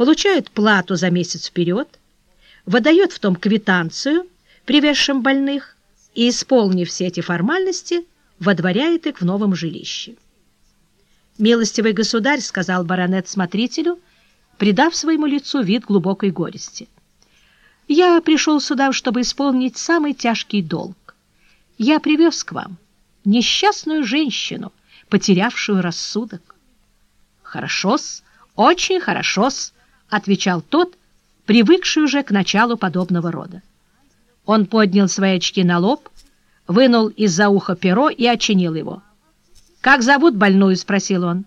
получают плату за месяц вперед, выдает в том квитанцию, привезшим больных, и, исполнив все эти формальности, водворяет их в новом жилище. «Милостивый государь», — сказал баронет смотрителю, придав своему лицу вид глубокой горести, — «я пришел сюда, чтобы исполнить самый тяжкий долг. Я привез к вам несчастную женщину, потерявшую рассудок». «Хорошо-с, очень хорошо-с», — отвечал тот, привыкший уже к началу подобного рода. Он поднял свои очки на лоб, вынул из-за уха перо и очинил его. «Как зовут больную?» — спросил он.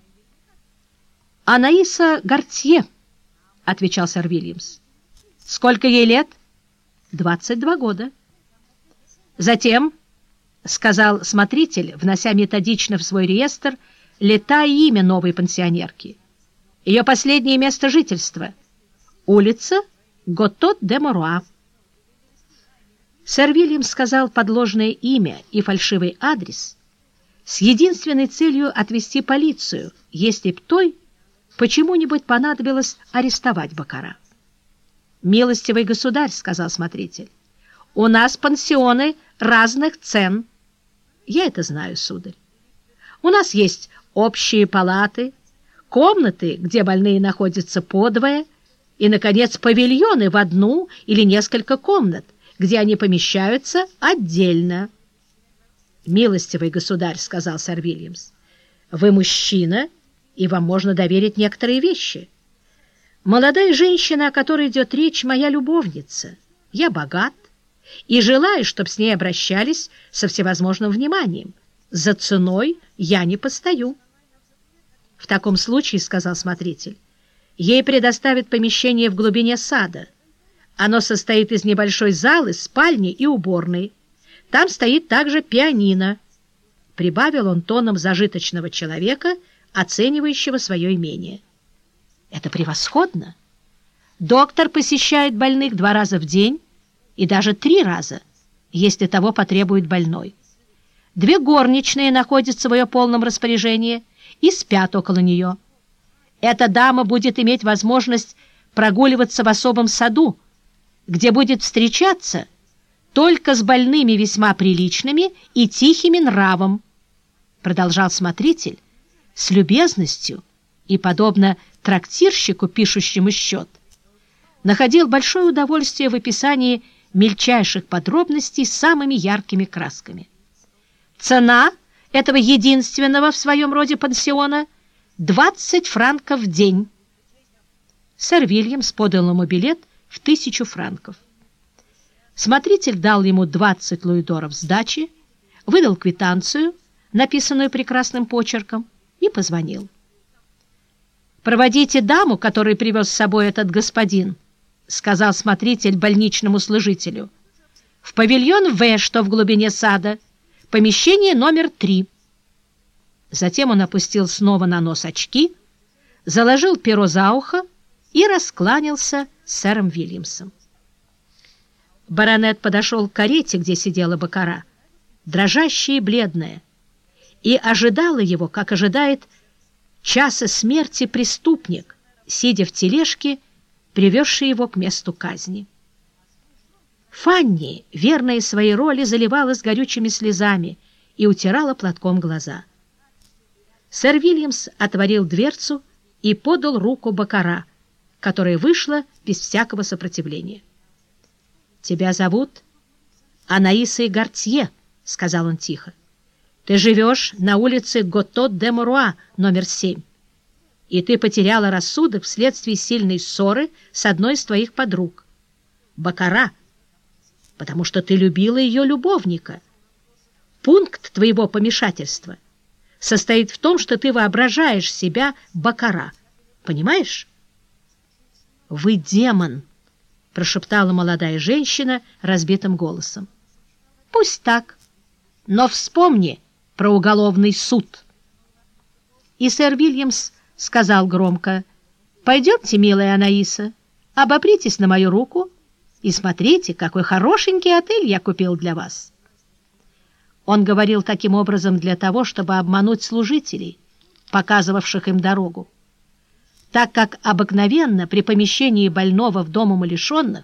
«Анаиса Гортье», — отвечал сэр Вильямс. «Сколько ей лет?» «Двадцать два года». Затем, — сказал смотритель, внося методично в свой реестр, лета имя новой пенсионерки. Ее последнее место жительства — улица Готот-де-Моруа. Сэр Вильям сказал подложное имя и фальшивый адрес с единственной целью отвести полицию, если б той почему-нибудь понадобилось арестовать Бакара. «Милостивый государь», — сказал смотритель, — «у нас пансионы разных цен». «Я это знаю, сударь. У нас есть общие палаты, комнаты, где больные находятся подвое, и, наконец, павильоны в одну или несколько комнат, где они помещаются отдельно. «Милостивый государь», — сказал сэр Вильямс, — «вы мужчина, и вам можно доверить некоторые вещи. Молодая женщина, о которой идет речь, моя любовница. Я богат и желаю, чтобы с ней обращались со всевозможным вниманием. За ценой я не постою». «В таком случае», — сказал смотритель, — «ей предоставят помещение в глубине сада». Оно состоит из небольшой залы, спальни и уборной. Там стоит также пианино. Прибавил он тоном зажиточного человека, оценивающего свое имение. Это превосходно. Доктор посещает больных два раза в день и даже три раза, если того потребует больной. Две горничные находятся в ее полном распоряжении и спят около нее. Эта дама будет иметь возможность прогуливаться в особом саду, где будет встречаться только с больными весьма приличными и тихими нравом, продолжал смотритель с любезностью и, подобно трактирщику, пишущему счет, находил большое удовольствие в описании мельчайших подробностей самыми яркими красками. Цена этого единственного в своем роде пансиона — 20 франков в день. Сэр Вильямс подал ему билет — в тысячу франков. Смотритель дал ему 20 луидоров сдачи, выдал квитанцию, написанную прекрасным почерком, и позвонил. «Проводите даму, которую привез с собой этот господин», — сказал смотритель больничному служителю. «В павильон В, что в глубине сада, помещение номер три». Затем он опустил снова на нос очки, заложил перо за ухо и раскланялся с сэром Вильямсом. Баронет подошел к карете, где сидела Бакара, дрожащая и бледная, и ожидала его, как ожидает часа смерти преступник, сидя в тележке, привезший его к месту казни. Фанни, верная своей роли, заливалась горючими слезами и утирала платком глаза. Сэр Вильямс отворил дверцу и подал руку Бакара — которая вышла без всякого сопротивления. «Тебя зовут Анаиса Гортье», — сказал он тихо. «Ты живешь на улице Готот-де-Муруа, номер семь, и ты потеряла рассудок вследствие сильной ссоры с одной из твоих подруг, Бакара, потому что ты любила ее любовника. Пункт твоего помешательства состоит в том, что ты воображаешь себя Бакара, понимаешь?» «Вы демон!» — прошептала молодая женщина разбитым голосом. «Пусть так, но вспомни про уголовный суд». И сэр Вильямс сказал громко, «Пойдемте, милая Анаиса, обопритесь на мою руку и смотрите, какой хорошенький отель я купил для вас». Он говорил таким образом для того, чтобы обмануть служителей, показывавших им дорогу. так как обыкновенно при помещении больного в дом умалишенных